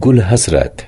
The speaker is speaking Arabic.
گل حسرت